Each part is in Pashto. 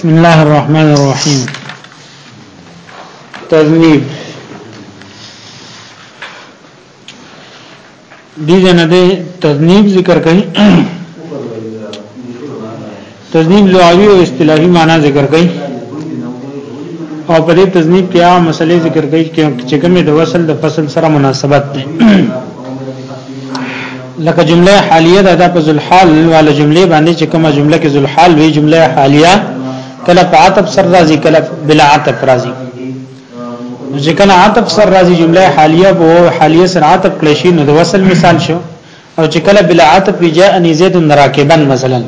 بسم الله الرحمن الرحیم تذنیب دې نه دې تذنیب ذکر کړي تذنیب لغوي او اصطلاحي معنی ذکر کړي او په دې تذنیب کې عام مسلې ذکر کړي چې کومه د وصل د فصل سره مناسبت ده لکه جمله حالیه ده دا په ذلحال والا جمله باندې چې کومه جمله کې ذلحال وی جمله حالیه کله په عطف سر راځي کله بلا عطف راځي نو چې کله عطف سر راځي جمله حالیه وو حالیه سر عطف کړی شي نو د وصل مثال شو او چې کله بلا عطف جاء ان زید راکبن مثلا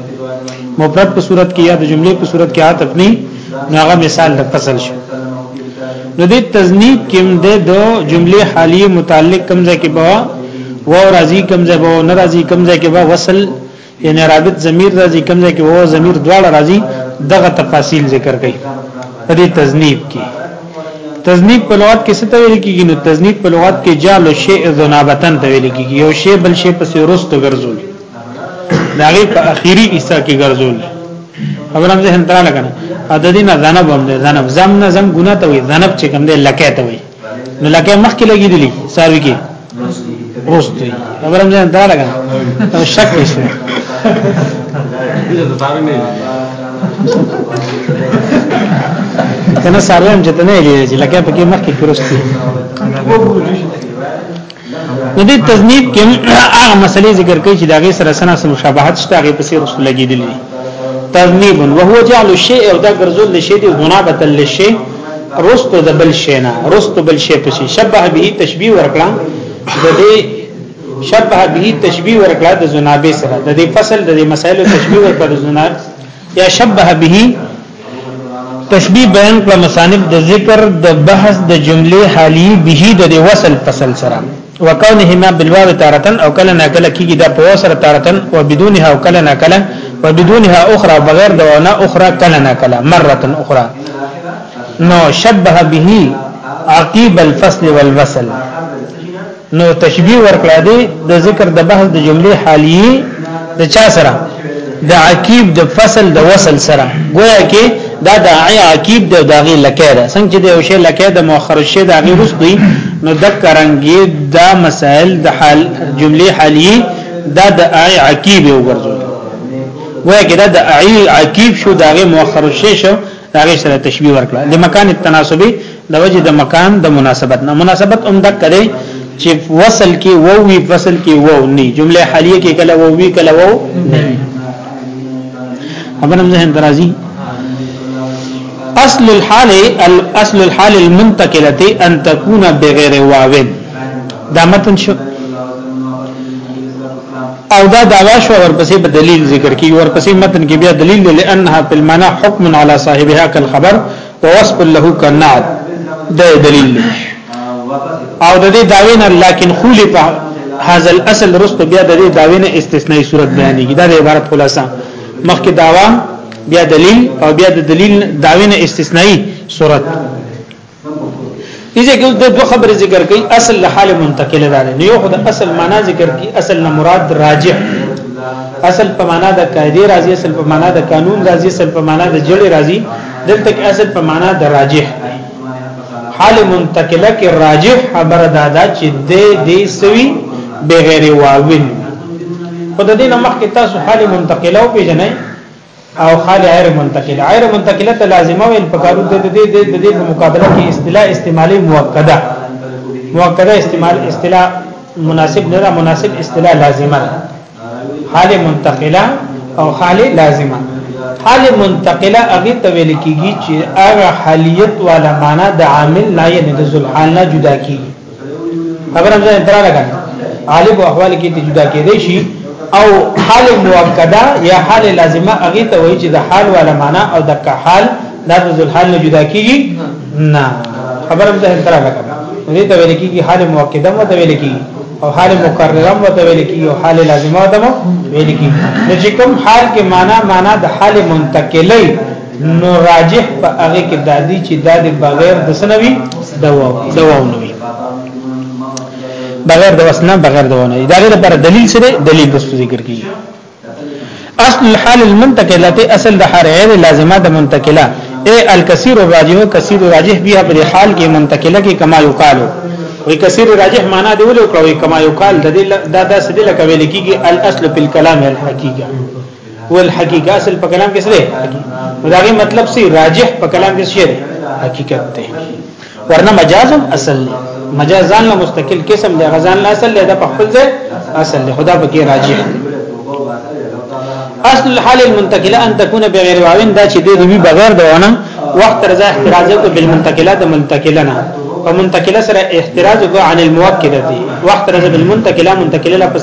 مفرد په صورت کې یا د جمله په صورت کې عطف نه نو هغه مثال د فصل شو نو د تزنیب کې د دو جملې حالیه متعلق کمزه کې به و راضی کمزه به نه راضی کمزه کې به وصل یعنی رابط ضمیر راضی کمزه کې و ضمیر دواړه راضی دغه تفاصیل ذکر کړي په دې تزنیب کې تزنیب په لغت کې څه ته ویل کیږي نو تزنیب په لغت کې جعل شیء ذنابتن ته ویل کیږي یو شی بل شی پسې ورستو ګرځول داغه په اخیری حصہ کې ګرځول خبرم ذهن ترا لګنه عددی نه ذنب هم ده ذنب زم نه زم ګنا ته وي ذنب چې کوم ده لکه ته وي نو لکه مخ کې لګی دي ساروي کې روست وي خبرم ذهن ترا لګنه شک نشته کنه ساروي هم چې ته نه لګی لکه پکې مخ کې روست وي نو دې تذنیب کې هغه مسلې ذکر کوي چې داغه سره سنا سم مشابهت شته هغه په سیر رسول لګیدل دي تذنیب وهو جعل الشیء او دا ګرځول لشی دی غنابه لشی رستو د بل شی نه رستو بل شی پسې شبه به تشبیه ورکړه د دې شبه به تشبیه ورکړه د زنابه سره د دې فصل د دې مسائل تشبیه ورکړه د زنابه یا شبه به تشبیه بیان کړه مصانف د ذکر د بحث د جمله حالی به د وصل فصل سره وکونهما بالواو تارتن او کله ناکله کیږي دا په وسره تارتن او بدونها او کله ناکله او بدونها اخرى بغیر د ونه اخرى کله ناکله مره اخرى نو شبه به عقیب الفصل والوصل نو تشبیه ورکړه دی د ذکر د بحث د جملې حالیه د چا سره د عقیب د فصل د وصل سره گویا کې دا د عقیب د داغه لکه ده څنګه چې د یو شی لکه د مؤخر شی د غیر رسدي نو د کرنګي دا مسائل د حال جملې حالیه دا د اعی عقیب وګرځول وای کدا د اعی عقیب شو داغه مؤخر شی شو هغه سره تشبيه ورکړه د مکان التناسب د وجه د مکان د مناسبت نه مناسبت هم د کده چې وصل کې وو وی فصل کې وو نه جمله حالیه کې کله وو وی کله وو نه خبر هم ذهن درازي اصل الحال الاصل الحال المنتقله ان تكون بغیر واو دا متن شو او دا دعوا شو ورپسې په دلیل ذکر کی ورپسې متن کې بیا دلیل دی لانها فی المعنى حکم علی صاحبها کالخبر ووصف له کالنعت دا دلیل دی او د دې داوی نه لکن خول په هاذا الاصل رست بیا د دې داوی نه استثنایی صورت بیانېږي دا د عبارت خلاصہ مخکې داوا بیا دلیل او بیا د دلیل داوی نه استثنایی صورت دې کې د دوه خبرې ذکر کړي اصل له حال منتقله ده نه یو خدای اصل معنا ذکر کړي اصل نه مراد راجح اصل په معنا د قاعده راځي اصل په معنا د قانون راځي اصل په معنا د جړې راځي دلته کې اصل په معنا د راجح حال منتقله کې راجح خبر دادا چې د دې سوي بغیر واوین خدای دې نمخ کې تاسو حال منتقله او پیژنئ او خال عیر منتقل عیر منتقله ته لازمه ویل پکارو د دې د دې په مقابله کې اصطلاح استعمالي موکده موکده استعمال اصطلاح مناسب نه ده مناسب اصطلاح لازمه ده حال منتقله او حال لازمه حال منتقله هغه ته ویل کیږي چې هغه حالیت والا معنا د عامل نه یې د ذل حال نه جدا کیږي خبره مې درا لګا عالم او احوال کې جدا کېدې شي او حال مؤکده یا حال لازمه هغه ته وایي چې د حال ولا معنا او د کا حال د ذل حال نه جدا کیږي نه خبره مې درا لګا دې ته ویل کېږي حال مؤکده مو ته ویل کېږي او حال مکرره مو ته ویل کېږي او حال لازمه ته مو ویل کېږي چې کوم حال کې معنا معنا د حال منتقلی نو راجح په هغه کې دادی چې دا د بغیر د سنوي دوا دوا نوي بغیر د وسنه بغیر د ونه دا غیر پر دلیل سره دلیل د ذکر کی اصل الحال المنتقله ته اصل د حال غیر لازمه د منتقله اي الكثير الراجح كثير راجح بیا په حال کې منتقله کې کما یقالو وی کثیر راجح معنا دی ولې کوي کما یقال د دې دا د سدي لکه ویل کیږي الاصل فی الكلام الحقیقه ول حقیقت اصل په کلام کې سره داغه مطلب سي راجح په کلام کې شعر حقیقت ته ورنه مجاز اصل دی مجاز ځان له مستقل قسم دی غزان له اصل دی په خپل ځای اصل دی خدا پکې راجح دی اصل الحال المنتقله ان تكون بغیر واوین دا چې دی وی بغیر دونه وخت رضا احتراز کو بالمنتقله د منتقله نه په منتقله سره احتراز کو عن الموکده دی وخت رضا بالمنتقله منتقله لپاره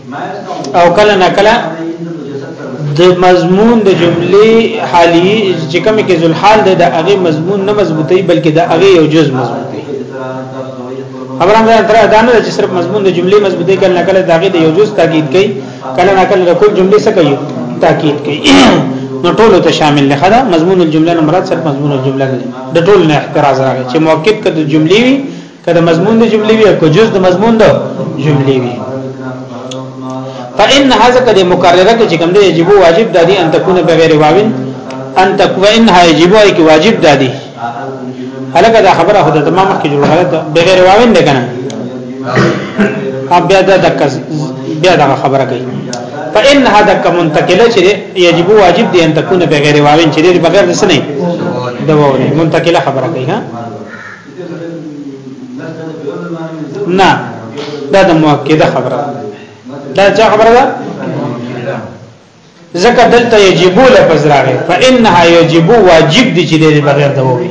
او کله نه کله د مضمون د جملې حالی چې کوم کې ذل حال دی د هغه مضمون نه مضبوطی بلکې د هغه یو جز مضمون دی خبرم دا تر دا نه چې صرف مضمون د جملې مضبوطی کله نه کله د هغه د یو جز تاکید کوي کله نه کله د کل جملې څخه کوي تاکید کوي نو ټولو ته شامل نه خدا مضمون الجمله نه مراد صرف مضمون الجمله نه د ټولو نه احتراز راغی چې موقف کده جملې وي کله مضمون د جملې وي او جز د مضمون د جملې وي فإن هذا قد مکرره کې کوم دی یجب واجب دادی ان تكون بغیر واوین ان تکوین ها یجب وای کی واجب دادی هلکه دا خبره خدای تمام کې جوړه غلط بغیر واوین ده کنه اب بیا دا دک بیا دا خبره کوي فإن هذا كمنتقله چې یجب واجب دی ان تكون بغیر واوین چې بغیر د سنې دا وونه منتقله خبره کوي ها نه دا د مؤکده خبره دا څه خبره ده ځکه دلته یجبو لفظ راغی فانها یجبو واجب دي چې د بغیر د ووي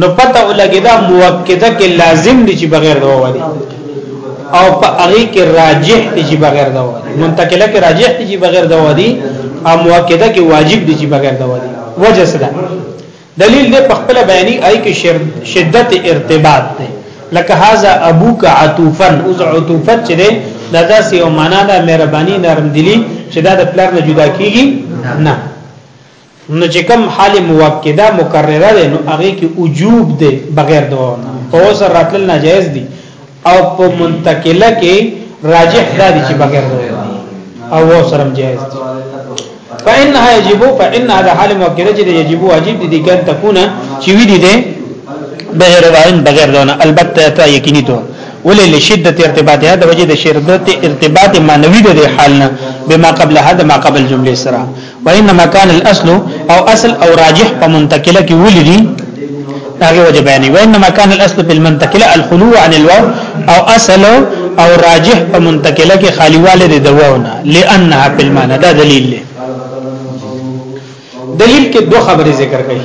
نو پته ولګی دا مؤکده کې لازم دي چې بغیر د ووي او په هغه کې راجح دي چې بغیر د ووي منتقله کې راجح دي چې بغیر د ووي او مؤکده کې واجب دي چې بغیر د ووي وجه څه ده دلیل دې په خپل بیانې آی کې شدت ارتباط دی لکه هاذا ابوک عطوفا اوز عطوفا چې ده دا داسې یو معنا ده مهرباني نرم دلی چې دا د پلار نه جدا کیږي نه نو چې کوم حال موکده مکرره ده نو هغه کې وجوب ده بغیر دوه نه په اوس راتل ناجایز دي او په منتقله کې راجح دا دي چې بغیر د او و سره جائز دي فإنها يجب فإن هذا حال مؤكد چې يجب واجب دي کان تكون چې وی دي ده بغیر وارن بغیر دونه البته ته یقیني ته ولې لشدت ارتباطها د وجه د شدت ارتباط معنوي د حال نه بما قبل هذا ما قبل جمله سره وانما كان الاصل او اصل او راجح په منتقله کې ولې دي هغه وجه بیانې وانما كان الاصل في المنتقله الخلو عن الواو او اصل او راجح په منتقله کې خالی والي د واونه لانها في المعنى دا دلیل دی دلیل کې دوه خبرې ذکر کړي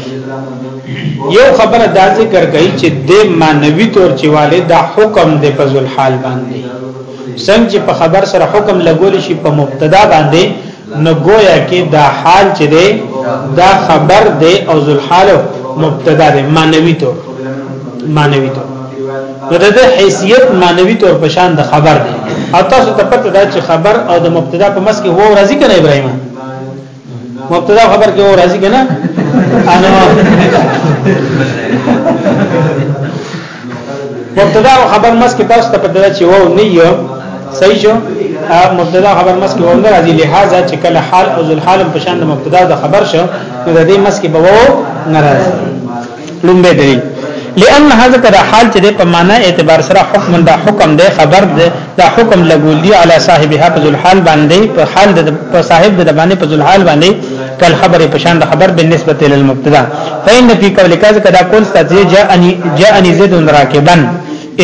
یو خبره دا ذکر کړي چې د مانوي تور چې والي دا حکم د فضل حال باندې څنګه په خبر سره حکم لګول شي په مبتدا باندې نو گویا کې دا حال چې دی دا خبر دی او ذوالحال مبتدا دی معنوي طور معنوي طور نو د حیثیت معنوي طور په شان د خبر دی او تاسو ته پته ده چې خبر او د مبتدا په مس کې هو راضی کنه ابراهیم مبتدا خبر کې هو راضی کنه انا مبتدا او خبر مس کې تاسو ته پدې چې وو نه یو صحیح شو مبتدا خبر مس کې وو نه راځي لہذا چې کله حال او ذل حال په شان د مبتدا د خبر شو نو د دې مس کې به وو نه راځي لومبه دلیل لئن هذا کدا حال چې په معنا اعتبار سره حکم دا حکم دی خبر دی دا حکم لګول دی علی صاحبها په ذل حال باندې په حال د په صاحب د باندې په ذل حال باندې کل خبره په شان د خبر بالنسبه للمبتدا فإن في قول كذا كذا قول استاذي جاءني جاءني زيد راكبا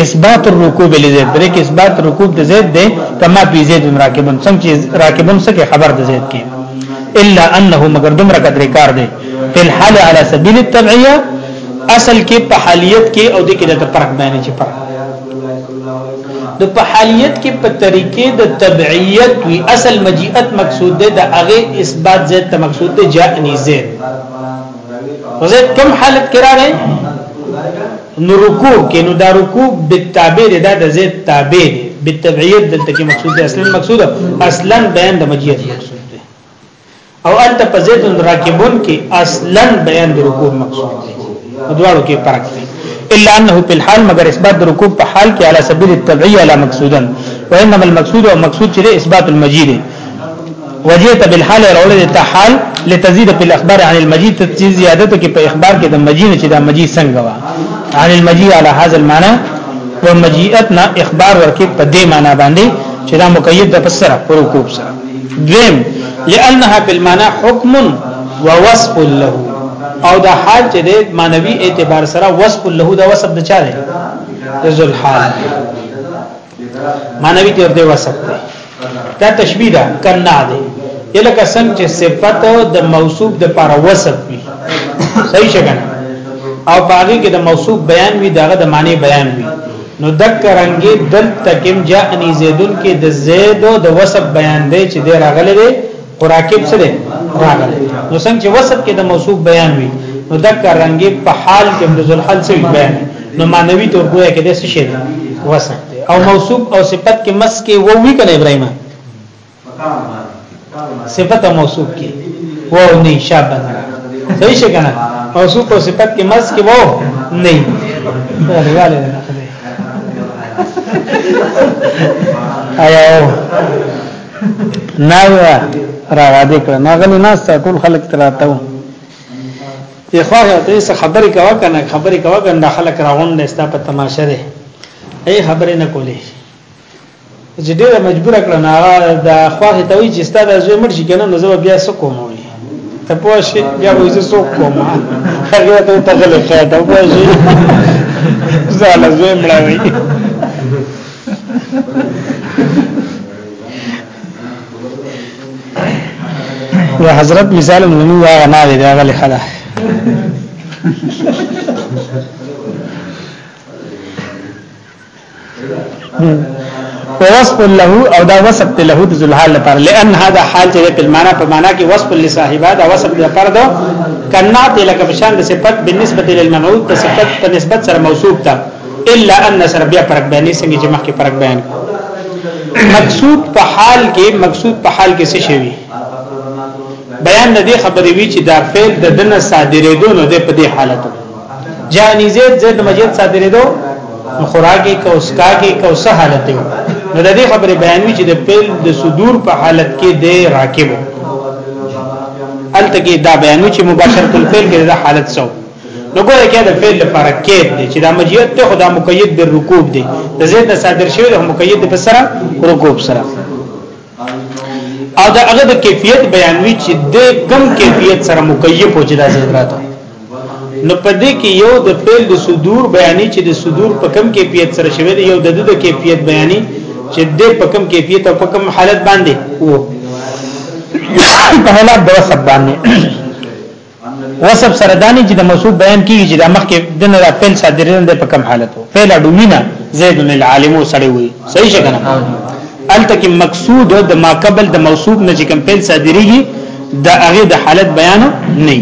اثبات الركوب لزيد بلک اثبات رکوب د زید ده کما بي زید راکبا څنګه راکبا څخه خبر د زید کې الا انه مگر دمر قدر کار ده په الحال على سبيل التبعيه اصل کې په حالیت کې او د کې د فرق باندې چې فرق نو په حالیت کې په طریقې د تبعیت وی اصل مجیت مقصود ده د هغه اثبات زید ته مقصود ده جاءنی زید زید کوم حالت کې راغی نو رکوع کې نو دا رکوع بالتابع ده د زید تابع ده بالتبعیت دلته کې مقصود ده اصلا مقصود اصلا بیان د مجیت مقصود او الته په زید راکبون کې اصلا بیان د رکوع مقصود دی دواړو کې فرق دی الا انه په الحال مگر اثبات د رکوع په حال کې علی سبیل التبعی علی مقصودا وانما المقصود او مقصود چې اثبات المجید وجئت بالحال الاولى تحال لتزيد في الاخبار عن المجيد تزيد زيادته کې په اخبار کې د مجید چې د مجید څنګه وا عن المجيد على هذا المعنى ومجيئتنا اخبار ورکې په دې معنی باندې چې دا مقید د فسره پر رکوب سره دویم لانها بالمعنى حکم ووصف له او دا حال چې د مانوي اعتبار سره وصف له دا وصف د چا دی ذل حال مانوي تر دې وصف دی دا تشبیه ده کنا دی یلکه څنګه چې صفت د موصوف د پر وصف وي صحیح څنګه او باغی کې د موصوف بیان وي دغه د معنی بیان وي نو دکرنګي دل تکم جاءني زیدون کې د زید او د وصف بیان دی چې دی راغلی دی او راکب سره راغلی نو څنګه چې وصف کې د موصوف بیان وي نو دکرنګي په حال کې د ذل حال سره بیان نو معنوي تور ګویا کې د څه شي وصف او موصوف او صفت کې مس کې وو وی کنه ابراهیم صفت موصوف کی وو نه شابه صحیح شګنه موصوف او صفت کې مس کې وو نه دیواله نه خدای آیا نه را را دې کړه ناغلی ناس ټول خلک تراته وو یې خواږه ته څه خبرې کوا کنه خبرې کوا کنه خلک راغونډه ستا په تماشه ده ای خبرې نه کولې چې ډیره مجبور کړه نه د خواخې ته وی چې ستاسو زوی مړ شي کنه نو زه بیا څه کوم وي ته پوه شي بیا به زه څوک کوم هغه ته ته غلې خیر ته پوه شي زاله زوی مړ وي یا حضرت مثال موږ هغه نه دی هغه لخلا ووصف له او دا وصف ته له د ذلحال لپاره لئن هذا حال چې په معنا په معنا کې وصف لصاحبہ دا وصف لپاره دو کنا ته لکه بشان د صفت بالنسبه للمنعوت په صفت په نسبت سره موصوف ده الا ان سر بیا فرق بیانې څنګه چې مخکې فرق بیان مقصود په حال کې مقصود په حال کې څه شوی بیان د دې خبرې وی چې دا فعل د دنه صادرې دونو د په دې حالتو جانی زید زید مجید ساتره دو خوراکي کو سکاکي کو سه حالت دی نو د دې خبره بیانوي چې د پیل د صدور په حالت کې د راکب الته کې دا بیانو چې مباشر کل فعل کې دا حالت سو نو ګوره کې دا فعل لپاره کې دی چې دا مجید ته خدا مقید بالرکوب دی د زید صادر شوی د مقید په سره رکوب سره او دا هغه د کیفیت بیانوي چې د کم کیفیت سره مکیف او جدا حضرات نو پدې کې یو د پیل د صدور بیانې چې د صدور په کم کیفیت سره شوی دی یو د د کیفیت بیانې چې د په کم کیفیت او په کم حالت باندې وو په حالت د وسب باندې وصف سره دانی چې د موصوف بیان کیږي چې د مخ کې د نه فعل صادرین د په کم حالت وو فعل اډوینا زید العالم سړی وي صحیح څنګه الته کې مقصود د ما قبل د موصوف نه چې کم فعل صادریږي د هغه د حالت بیان نه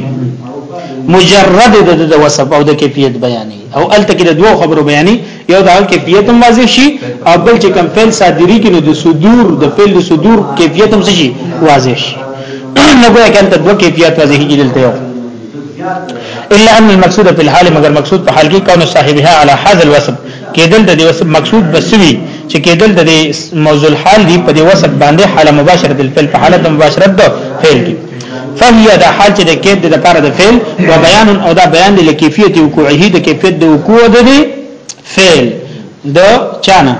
مجرد د وصف او د کیفیت بیانې او الته کې د دوه خبرو بیانې یو دا کیفیت هم واضح شي او بل چې کم فعل صادری کې نو د صدور د فعل د صدور کیفیت هم شي واضح شي نو ګویا کله دوه کیفیت واضح کیږي دلته یو الا ان المقصود في الحال مگر مقصود په حال کې کونه صاحبها على هذا الوصف کېدل د وصف مقصود بسوي چې کېدل د موضوع الحال دی په دې وصف باندې حاله مباشره د فعل په حالت مباشرت ده فعل کې فهي دا حال چې د کېد د لپاره د فعل او بیان او دا بیان د کیفیت او کوعه د کیفیت د وقوع د دی فعل د چانه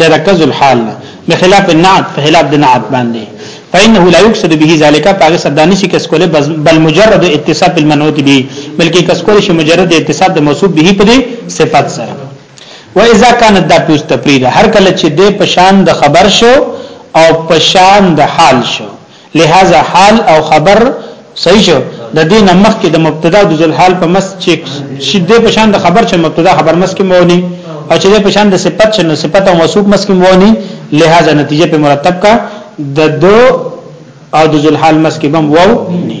د رکز الحال بخلاف النعت فخلاف د نعت باندې فإنه لا يقصد به ذلك پاګه صدانی شي کس کوله بل مجرد اتصاف المنعوت به بلکې کس کوله شي مجرد اتصاف د موصوف به په صفات سره و اذا كانت دا پوس تفرید هر کله چې د پشان د خبر شو او پشان د حال شو لهذا حال او خبر صحیح شو د دې نه مخکې د مبتدا د ذل حال په مس چې شیدې په شان د خبر چې مبتدا خبر مس کې مونی او چې په شان د صفت چې نو صفت او موصوف مس کې مونی لہذا نتیجه په مرتب کا د دو او د ذل حال مس کې بم وو نه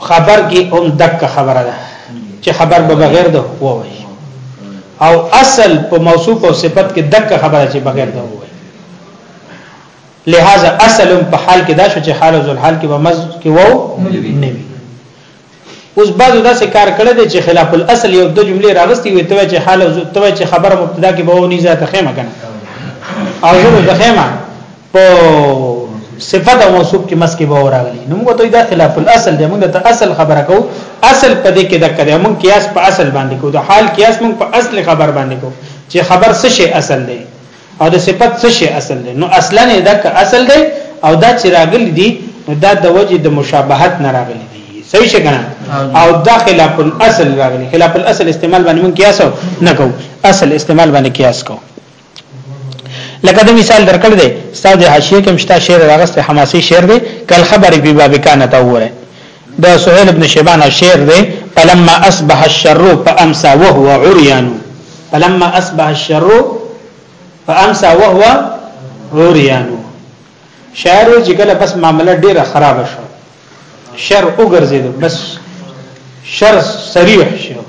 خبر کې هم دک خبره ده چې خبر به بغیر ده ووي او اصل په موصوف او صفت کې دک خبره چې بغیر ده ووي لہذا اصل په حال کې دا شو چې حال او ذل حال کې به مز کې وو نه وي اوس بعضو داسې کار کړی دی چې خلاف الاصل یو د جملې راغستې وي ته چې حال او ته چې خبره مبتدا کې به و نه ځاته خېمه کنه او زه به خېمه په صفت او موصوف کې مسکه به وراغلي نو موږ ته دا خلاف الاصل دی موږ ته اصل خبره کو اصل په دې کې د کړه موږ قیاس په اصل باندې کو د حال قیاس موږ په اصل خبر باندې کو چې خبر څه شی اصل دی او د صفت څه شی اصل دی نو اصلا نه دا که اصل دی او دا چې راغلي دي نو دا د وجه د مشابهت نه راغلي دي صحیح څنګه او دا خلاف الاصل راغلي خلاف الاصل استعمال باندې موږ قیاس نه کو اصل استعمال باندې قیاس کو لکه د مثال درکړ دی استاد حاشیه کې مشتا شعر راغسته حماسي شعر دی کل خبر په باب کان ته وره د سهيل ابن شيبان شعر دی فلما اصبح الشر فامسى وهو عريان فلما اصبح الشر فامسى وهو عريان شعر چې کله بس معاملې ډیره خراب شو شر وګرځید بس شر صریح شو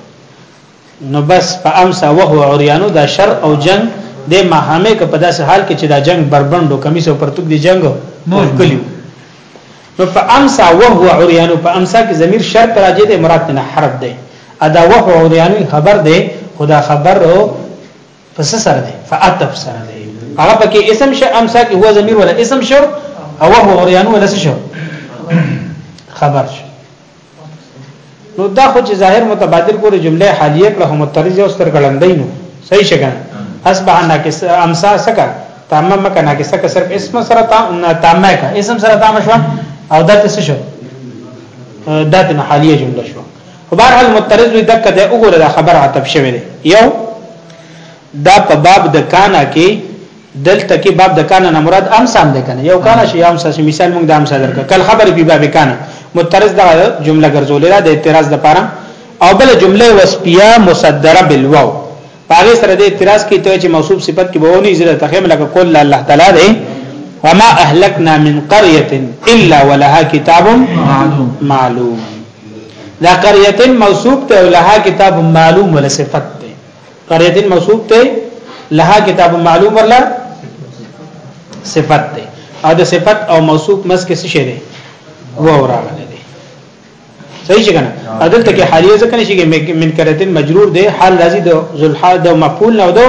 نو بس فامسا وهو عریانو دا شر او جنگ د محامه ک په داسې حال کې چې دا جنگ بربندو کمیس او پرتګ دی جنگ نور کلیو نو فامسا وهو عریانو فامسا کې ضمیر شر راځي د مراد نه حرف دی ادا وهو عریانو خبر دی خدا خبر او پس سره دی فاتف سره دی هغه پکې اسم ش امسا کې هو ضمیر ولا اسم شو او وهو عریانو ولا څه شو خبر شو نو دا خو چې ظاهر متبادل پورې جمله حالیه کړه هم ترز یو ستر کلندې نو صحیح شګه اصبح ناقص امسا سکا تمام کا ناقصه کا صرف اسم سره تام کا اسم سره تام شو او دا څه شو دا د حالیه جمله شو خو بهر حال مترز وي دک د وګوره دا خبر عتب شوی دی یو دا په باب د کانا کې دلته کې باب د کانا نه مراد امسان ده کنه یو کانا شي امسا شي مثال موږ د امسا درکړه کل خبر په باب کانا مترز دا جمله ګرځولې ده د اعتراض د پاره او بل جمله وسپیا مصدره بالواو پاره سره د اعتراض کې ته چې موصوف صفت کې بهونی زړه تخیم لکه کول الله تعالی دی وما اهلكنا من قريه الا ولها كتاب معلوم معلوم دا قريه موصوف ته ولها كتاب معلوم ولا صفت قريه موصوف ته لها کتاب معلوم ورلا صفت ده او د صفت او موصوف مس کې څه شی ده و اوراغله ده صحیح څنګه عدل ته کې حالیه ځکه نشي کې من قريه مجرور ده حال راځي د ذلحا د مفعول نه او د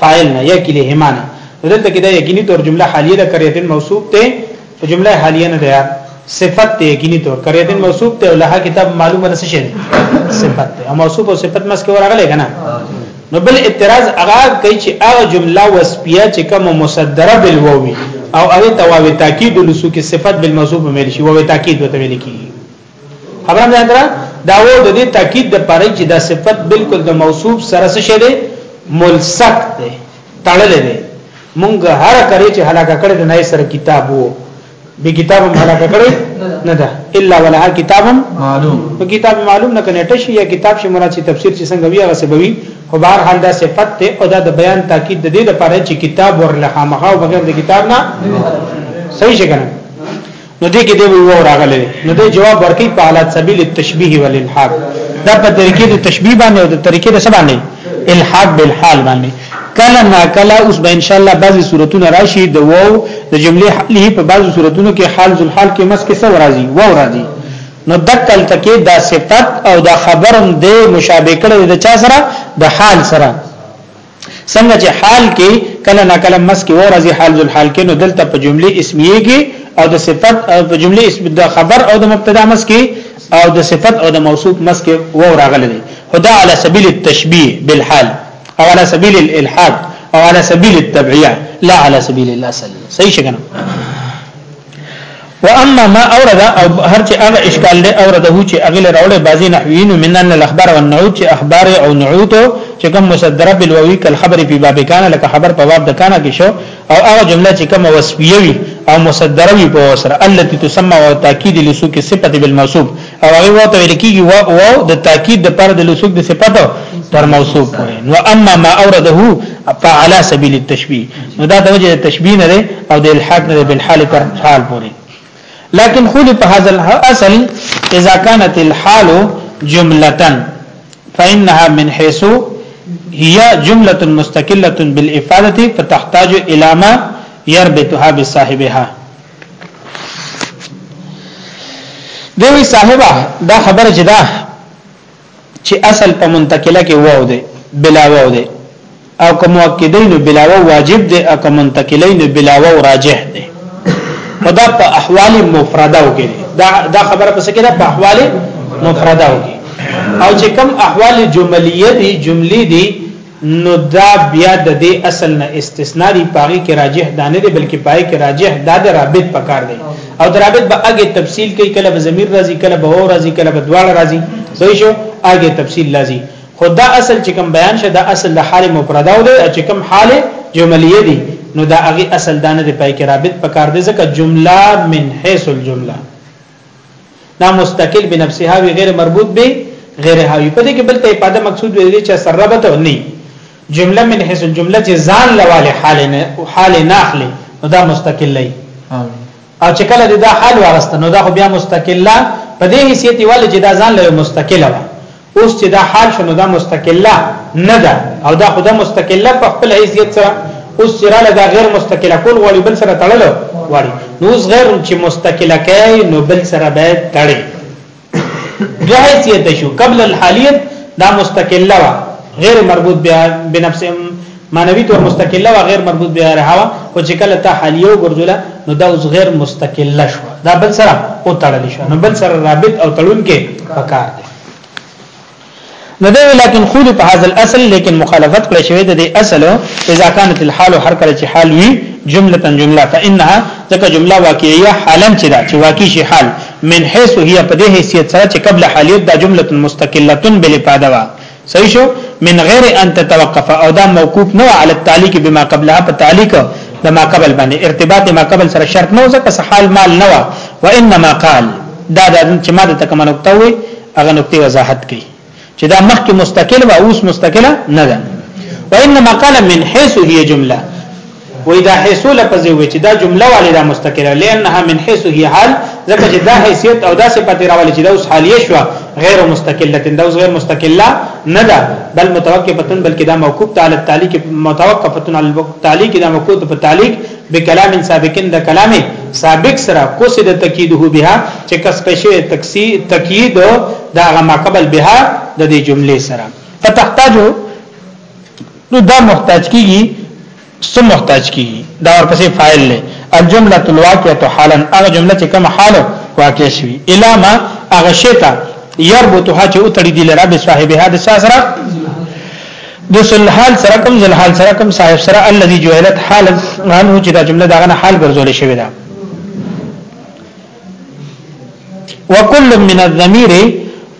فاعل نه یا کله همانه عدل ته کې دا یقیني تور جمله حالیه د قريه موصوف ته په جمله حالیه نه ده صفت ته یقیني طور کرے دین موصوف ته له کتاب معلومه نه شي صفت ته او موصوف او صفت مس کې ورغله کنه نو بل اعتراض هغه کوي چې هغه جمله وصفیه چې کوم مصدره بل ووي او هغه تواوی تاکید لسو کې صفت بالموصوف مل شي ووي تاکید وته ویل کیږي خبره مې اندره دا و د دې تاکید د پاره چې دا صفت بالکل د موصوف سره څه شه دی ملصق دی تړل دی مونږ هر کړی چې هلاک کړی د نای سره کتاب وو به کتاب هلاک کړی نه ده الا ولا کتاب معلوم په کتاب معلوم نه کنه ټشی یا کتاب شي مراد چې تفسیر چې څنګه وی هغه سبوی خو بهر حال دا صفت ته او دا د بیان تاکید د دې لپاره چې کتاب ورلخه مخاو بغیر د کتاب نه صحیح څنګه نو دې کې دی ویو راغلی نو دې جواب ورکړي په حالت سبیل التشبیه والالحاق دا په طریقې د تشبیه باندې او د طریقې د سبا نه الحاق بالحال باندې کله نا کله اوس به ان شاء الله بعضی صورتونه راشي د وو د جملې حالی په بعضی صورتونو کې حال ذل حال کې مس کې سو راځي وو راځي نو دکل تکي دا صفت او دا خبرم د مشابه کړي د چا سره د حال سره څنګه چې حال کې کله نا کله مس کې ورځي حال ذل حال کې نو دلته په جمله اسمیه کې او د صفت او په جمله اسم د خبر او د مبتدا مس کې او د صفت او د موصوف مس کې و راغلي دي خدا على سبيل التشبيه بالحال او على سبيل الالحاد او على سبيل التبعيه لا على سبيل الاصل صحیح څنګه واما ما اورد او هر چې هغه اشکال له اورده هو چې اغل راوړې بعضی نحوین من ان الاخبار والنعوت چې اخبار او نعوت چې کوم مصدره بالوی کل خبر په باب کان لکه خبر په باب د کان کې شو او هغه جمله چې کوم وصفیه وي او مصدره وي په سره التي تسمى وتاكيد لسوق صفه بالموصوف او هغه واو ته ویل کیږي واو واو د تاکید د پر د لسوک د صفت تر موصوف پورې نو اما ما اورده فعلى سبيل التشبيه نو دا د وجه تشبيه نه او د الحاق نه بل حال تر حال پورې لكن خود په هذا الاصل اذا كانت الحال جمله فانها من حيث هي جمله مستقله بالافاده فتحتاج الى ما يربطها بصاحبها دیوی صاحبہ دا خبر جدا چې اصل په منتقله کې واو دی بلا واو دی او که مؤکدین بلا واو واجب دی او که منتقلین بلا واو راجح دی خدا په احوال مفرده وګړي دا دا خبره پس کې دا په احوال مفرده وګړي او چې کم احوال جملیه دي جملې دي نو دا بیا د دې اصل نه استثناء دی پاغي کې راجح دا نه دی بلکې پای کې راجح دا د رابط پکار دی او د رابط به اگې تفصیل کوي کله به ضمیر راځي کله به او راځي کله به دواړه راځي صحیح شو اگې تفصیل راځي خدا اصل چې کوم بیان شه دا اصل د حال مفرده او دی چې کوم حال جملیه دی نو دا اگې اصل دا نه دی پای کې رابط پکار دی ځکه جمله من حيث الجمله دا مستقل بنفسها وی غیر مربوط به غیر هاوی په دې کې بل ته افاده مقصود ویل چې سر ربط نه جمله من حيث الجمله چې ځان لواله حال نه حال نه اخلي نو دا مستقل لای او چې کله دا حال ورسته نو دا خو بیا مستقله په دې حیثیت والے چې دا ځان له مستقله و اوس چې دا حال شنو دا مستقله نه ده او دا خدا مستقله په خپل حیثیت سره اوس چې رااله دا غیر مستقله کول غواړي بل سره تړل غواړي نو اوس غیر چې مستقله کوي نو بل سره به تړي دوه حیثیت شو قبل الحالیت دا مستقله وا غیر مربوط بیا بنفس معنوی تو مستقله وا غیر مربوط بیا رها او چې کله ته حالیو ګرځوله نو دا اوس غیر مستقله شو دا بل سره او تړل شو نو بل سره رابط او تړون کې پکار دی نو دا لكن خود په هاذ الاصل لیکن مخالفت کړی شوی د اصل اذا كانت الحال هر کله چې حال وي جمله جمله فانها ځکه جمله واقعيه حالا چې دا چې واقع شي حال من حيث هي په دې حیثیت سره چې قبل حالیت دا جمله مستقله بالافاده وا صحیح شو من غیر ان تتوقف او دا موقوف نه على التعليق بما قبلها په تعليق د ما قبل باندې ارتباط ما قبل سره شرط نه ځکه حال مال نه وانما قال دا د چې ما د کومه نقطه وي هغه نقطې وضاحت کړي چې دا مخکې مستقل و اوس مستقله نه ده وانما قال من حيث هي جمله وې دا حيث لفظ وي چې دا جمله والي دا مستقله لانها من حيث هي حال ځکه چې دا حیثیت او دا صفت راولي چې دا اوس حالیه شو غیر مستقله دا اوس غیر مستقله نه ده بل متوقفتن بلکې دا موقوف تعالی تعالی کې متوقفتن علی تعالی کې دا موقوف په تعالی بکلام سابق د کلام سابق سره قصد تکیده بها چې کس پېښه تکسی تکید دا غما قبل بها د دې جملې سره فتحتاج نو دا محتاج کیږي سم محتاج کیږي دا ورپسې فاعل لې الجمله الواقعه حالا هغه جمله چې کوم حال واقع شوی الا ما هغه شی ته يربطها چې او تړي دي لره به صاحب هدا سره د سلحال سره کوم زلحال سره کوم صاحب سره الذي جعلت حالا عنه چې دا جمله داغه نه حال ګرځول شوی دا وکل من الضمير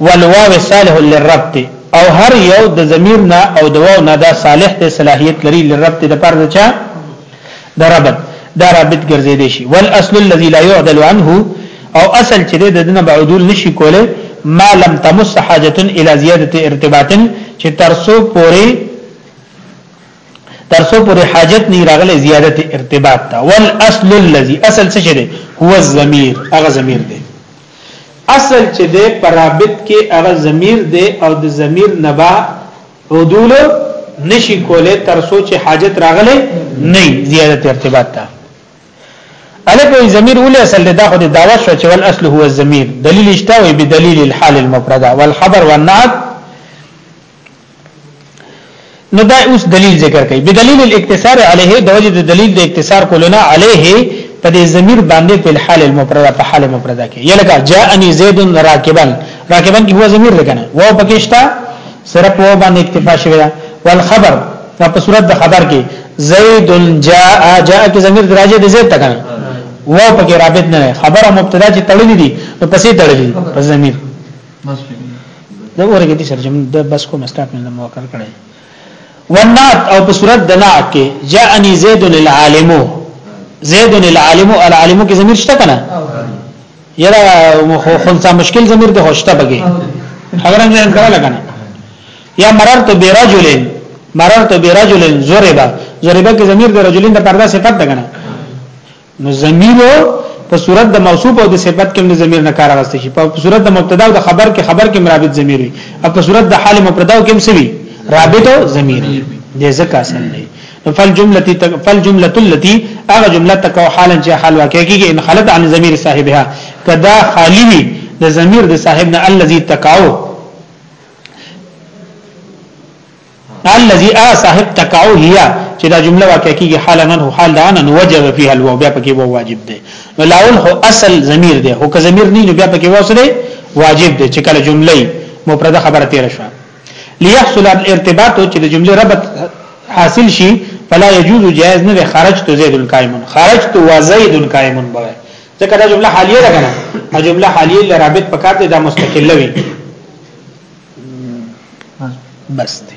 والواو صالح للربط او هر یو د ضمیر نه او د واو نه دا صالح ته صلاحیت لري لربط د پاره چا د ربط دا رابط ګرځیدې شي والاصل الذي لا يعدل عنه او اصل چې د دنه بعدول نشي کوله ما لم تمس حاجه الى زياده ارتباط چې ترسو پوري ترسو پوري حاجت نه راغله زیادت ارتباط تا والاصل الذي اصل څه شي هو الضمير هغه ضمير دی اصل چې د پرابط کې هغه ضمير دی او د ضمير نبا عدول نشي کولای تر څو چې حاجت راغلی نه زیادت ارتباط ته الف وی ضمیر ولې اصل دی دا خو د دعوت شو چې ول اصل هو الضمیر دلیل اشتا وی بدلیل الحال المفرده والخبر والنعت نو دا اوس دلیل ذکر کوي بدلیل الاقتصار علیه د وجه د دلیل د اقتصار کولونه علیه په دې ضمیر باندې په الحال المفرده په حال مفرده کې یلکه جاءنی زید راکبا راکبا کې هو ضمیر لګنه و پکې شتا صرف په واو باندې اکتفا شوی ده والخبر او په صورت د خبر کې زید جاء جاء کې ضمیر دراجه د زید تکان و په کې رابط نه خبره مبتدا چې تړلې دي نو پسې تړلې دي په ضمیر دا اورګه دي سرجم د بس کو مستاپ نه موکل کړي ونات او په صورت د نعت کې جاءني زید العالم زید العالم العالم کې ضمیر شته کنه یرا خو خلصا مشکل زمير د خوشته بګي اگر انګ ان کړه لګنه یا مررت برجلن مررت برجلن زربا زربا کې زمير د رجلن د پردا صفت دګنه نو زمير په صورت د موصوف او د صفت کې د زمير نه کار راستي شي په صورت د مبتدا او د خبر کې خبر کې مرابط زمير وي او په صورت د حال مبتدا او کې هم سوي رابط او زمير دې ځکه اصل نه فالجمله فالجمله التي اغه جمله تک او حالا چې حال واقع کیږي ان خلت عن ضمیر صاحبها کدا خالی وي د ضمیر د صاحب نه الذي تکاو الذي ا صاحب تکاو هي چې دا جمله واقع کیږي حالا نه هو حال دا نه وجب فيها الو بیا پکې وو واجب دی ولاول هو اصل ضمیر دی هو که ضمیر نه بیا پکې وو سره واجب دی چې کله جمله مفرده خبره تیر شوه ليحصل الارتباط چې د جمله ربط حاصل شي فلا يجوز جائز نه خرجت زيد قائم خرجت وزيد قائم بوي ځکه دا جمله حالیه ده کنه دا جمله حالیه لرابط پکار دي دا مستقله وي بس دی